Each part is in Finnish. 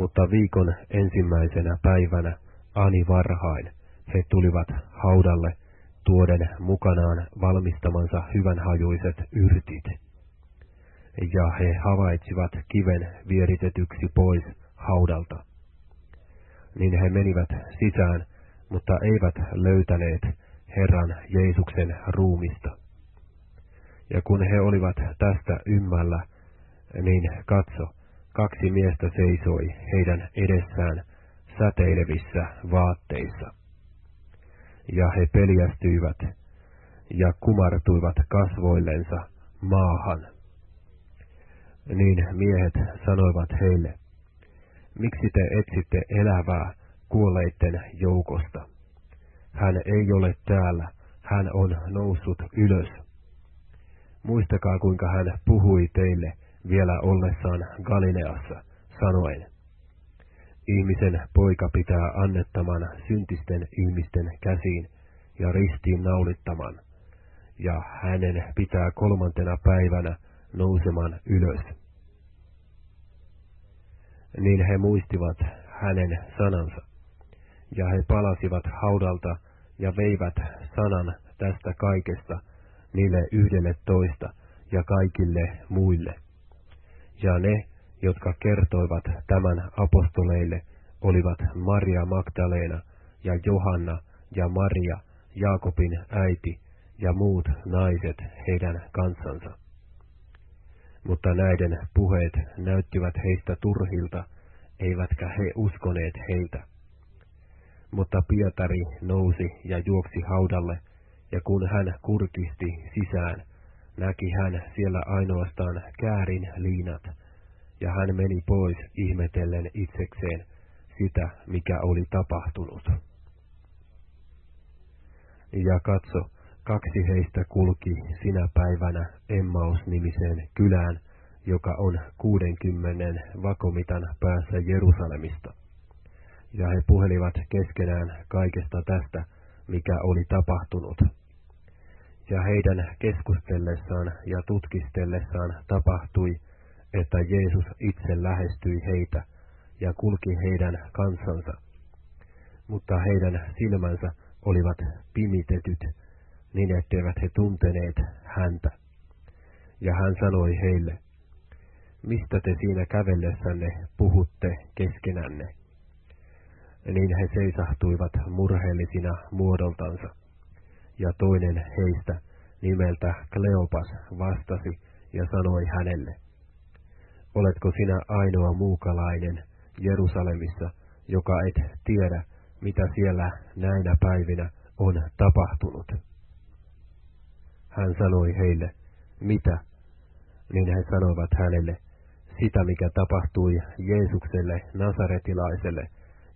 Mutta viikon ensimmäisenä päivänä, ani varhain, he tulivat haudalle tuoden mukanaan valmistamansa hyvänhajuiset yrtit. Ja he havaitsivat kiven vieritetyksi pois haudalta. Niin he menivät sisään, mutta eivät löytäneet Herran Jeesuksen ruumista. Ja kun he olivat tästä ymmällä, niin katso, kaksi miestä seisoi heidän edessään säteilevissä vaatteissa. Ja he peljästyivät ja kumartuivat kasvoillensa maahan. Niin miehet sanoivat heille, miksi te etsitte elävää kuolleitten joukosta? Hän ei ole täällä, hän on noussut ylös. Muistakaa, kuinka hän puhui teille vielä ollessaan Galileassa, sanoen, Ihmisen poika pitää annettaman syntisten ihmisten käsiin ja ristiin naulittaman, ja hänen pitää kolmantena päivänä nouseman ylös. Niin he muistivat hänen sanansa, ja he palasivat haudalta ja veivät sanan tästä kaikesta niille yhdelle toista ja kaikille muille. Ja ne, jotka kertoivat tämän apostoleille, olivat Maria Magdalena ja Johanna ja Maria, Jaakobin äiti ja muut naiset heidän kansansa. Mutta näiden puheet näyttivät heistä turhilta, eivätkä he uskoneet heitä. Mutta Pietari nousi ja juoksi haudalle, ja kun hän kurkisti sisään, näki hän siellä ainoastaan käärin liinat, ja hän meni pois ihmetellen itsekseen sitä, mikä oli tapahtunut. Ja katso, kaksi heistä kulki sinä päivänä Emmaus-nimiseen kylään, joka on kuudenkymmenen vakomitan päässä Jerusalemista. Ja he puhelivat keskenään kaikesta tästä, mikä oli tapahtunut. Ja heidän keskustellessaan ja tutkistellessaan tapahtui, että Jeesus itse lähestyi heitä ja kulki heidän kansansa. Mutta heidän silmänsä olivat pimitetyt, niin etteivät he tunteneet häntä. Ja hän sanoi heille, mistä te siinä kävellessänne puhutte keskenänne? Niin he seisahtuivat murheellisina muodoltansa. Ja toinen heistä nimeltä Kleopas vastasi ja sanoi hänelle, Oletko sinä ainoa muukalainen Jerusalemissa, joka et tiedä, mitä siellä näinä päivinä on tapahtunut? Hän sanoi heille, mitä? Niin he sanoivat hänelle, sitä mikä tapahtui Jeesukselle Nasaretilaiselle,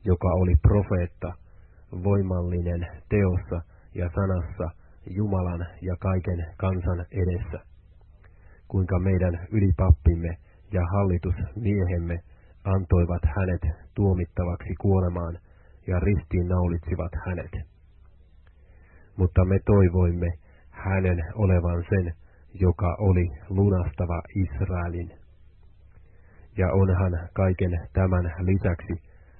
joka oli profeetta, voimallinen teossa ja sanassa Jumalan ja kaiken kansan edessä. Kuinka meidän ylipappimme ja hallitusmiehemme antoivat hänet tuomittavaksi kuolemaan ja ristiin naulitsivat hänet. Mutta me toivoimme hänen olevan sen, joka oli lunastava Israelin. Ja onhan kaiken tämän lisäksi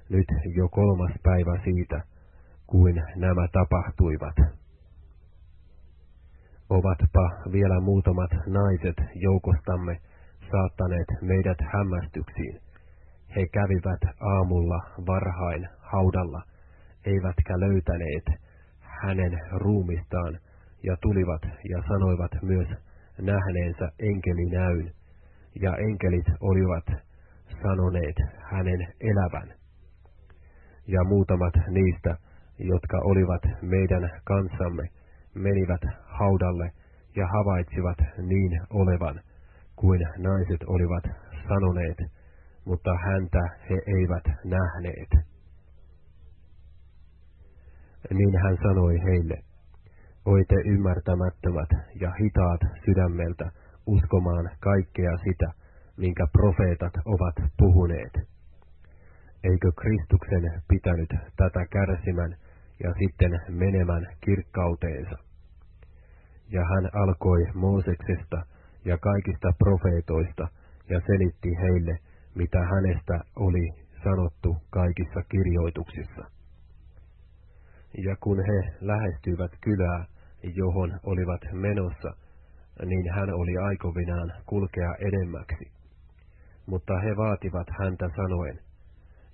nyt jo kolmas päivä siitä, kuin nämä tapahtuivat. Ovatpa vielä muutamat naiset joukostamme saattaneet meidät hämmästyksiin. He kävivät aamulla varhain haudalla, eivätkä löytäneet hänen ruumistaan, ja tulivat ja sanoivat myös nähneensä enkelinäyn, ja enkelit olivat sanoneet hänen elävän. Ja muutamat niistä, jotka olivat meidän kanssamme, menivät haudalle ja havaitsivat niin olevan, kuin naiset olivat sanoneet, mutta häntä he eivät nähneet. Niin hän sanoi heille, oi te ymmärtämättömät ja hitaat sydämeltä uskomaan kaikkea sitä, minkä profeetat ovat puhuneet. Eikö Kristuksen pitänyt tätä kärsimän ja sitten menemän kirkkauteensa? Ja hän alkoi Mooseksesta ja kaikista profeetoista ja selitti heille, mitä hänestä oli sanottu kaikissa kirjoituksissa. Ja kun he lähestyivät kylää, johon olivat menossa, niin hän oli aikovinaan kulkea edemmäksi. Mutta he vaativat häntä sanoen,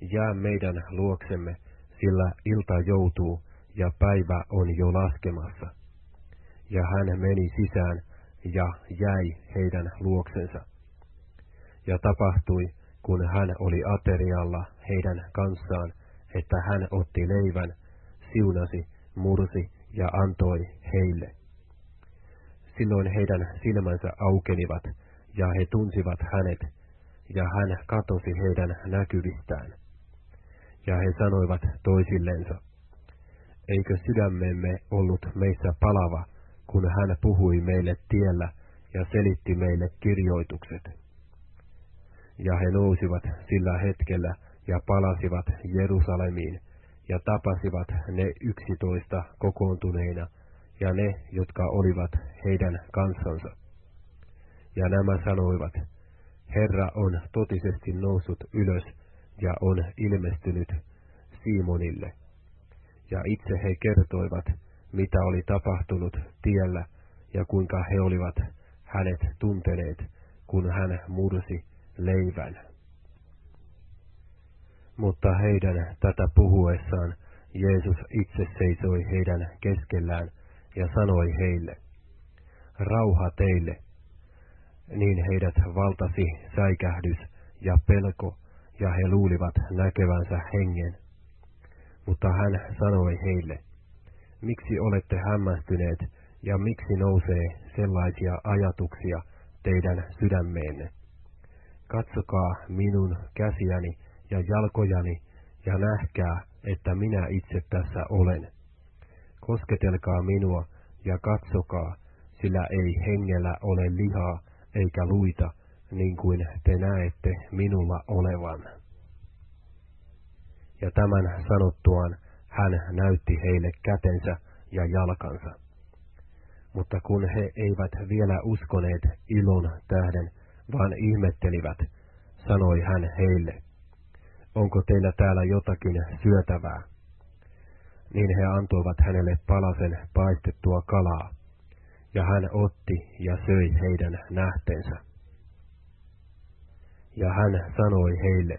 jää meidän luoksemme, sillä ilta joutuu ja päivä on jo laskemassa. Ja hän meni sisään ja jäi heidän luoksensa. Ja tapahtui, kun hän oli aterialla heidän kanssaan, että hän otti leivän, siunasi, mursi ja antoi heille. Silloin heidän silmänsä aukenivat, ja he tunsivat hänet, ja hän katosi heidän näkyvistään. Ja he sanoivat toisillensa, eikö sydämemme ollut meissä palava, kun hän puhui meille tiellä ja selitti meille kirjoitukset. Ja he nousivat sillä hetkellä ja palasivat Jerusalemiin ja tapasivat ne yksitoista kokoontuneina ja ne, jotka olivat heidän kansansa. Ja nämä sanoivat, Herra on totisesti noussut ylös ja on ilmestynyt Simonille. Ja itse he kertoivat, mitä oli tapahtunut tiellä ja kuinka he olivat hänet tunteneet, kun hän mursi leivän. Mutta heidän tätä puhuessaan Jeesus itse seisoi heidän keskellään ja sanoi heille, rauha teille. Niin heidät valtasi säikähdys ja pelko, ja he luulivat näkevänsä hengen. Mutta hän sanoi heille, miksi olette hämmästyneet ja miksi nousee sellaisia ajatuksia teidän sydämeenne? Katsokaa minun käsiäni ja jalkojani ja nähkää, että minä itse tässä olen. Kosketelkaa minua ja katsokaa, sillä ei hengellä ole lihaa eikä luita, niin kuin te näette minulla olevan. Ja tämän sanottuaan hän näytti heille kätensä ja jalkansa. Mutta kun he eivät vielä uskoneet ilon tähden, vaan ihmettelivät, sanoi hän heille, onko teillä täällä jotakin syötävää? Niin he antoivat hänelle palasen paistettua kalaa, ja hän otti ja söi heidän nähteensä. Ja hän sanoi heille,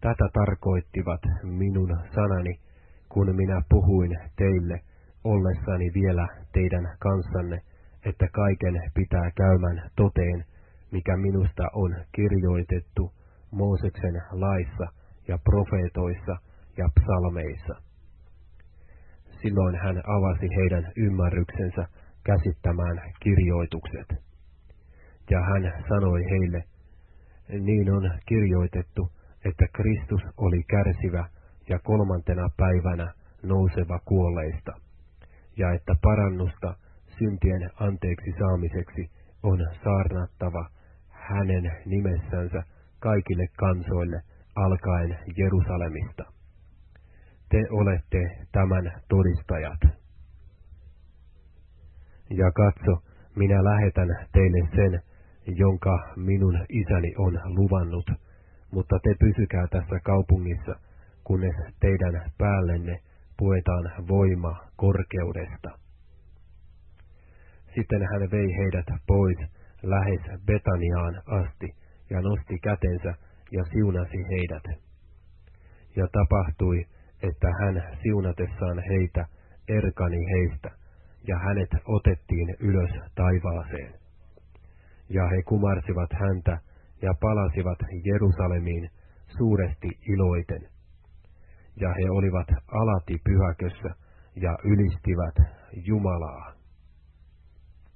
tätä tarkoittivat minun sanani, kun minä puhuin teille, ollessani vielä teidän kanssanne, että kaiken pitää käymän toteen, mikä minusta on kirjoitettu Mooseksen laissa ja profeetoissa ja psalmeissa. Silloin hän avasi heidän ymmärryksensä käsittämään kirjoitukset. Ja hän sanoi heille, niin on kirjoitettu, että Kristus oli kärsivä ja kolmantena päivänä nouseva kuolleista, ja että parannusta syntien anteeksi saamiseksi on saarnattava hänen nimessänsä kaikille kansoille alkaen Jerusalemista. Te olette tämän todistajat. Ja katso, minä lähetän teille sen, jonka minun isäni on luvannut, mutta te pysykää tässä kaupungissa, kunnes teidän päällenne puetaan voima korkeudesta. Sitten hän vei heidät pois lähes Betaniaan asti ja nosti kätensä ja siunasi heidät. Ja tapahtui, että hän siunatessaan heitä erkani heistä, ja hänet otettiin ylös taivaaseen. Ja he kumarsivat häntä ja palasivat Jerusalemiin suuresti iloiten. Ja he olivat alati pyhäkössä ja ylistivät Jumalaa.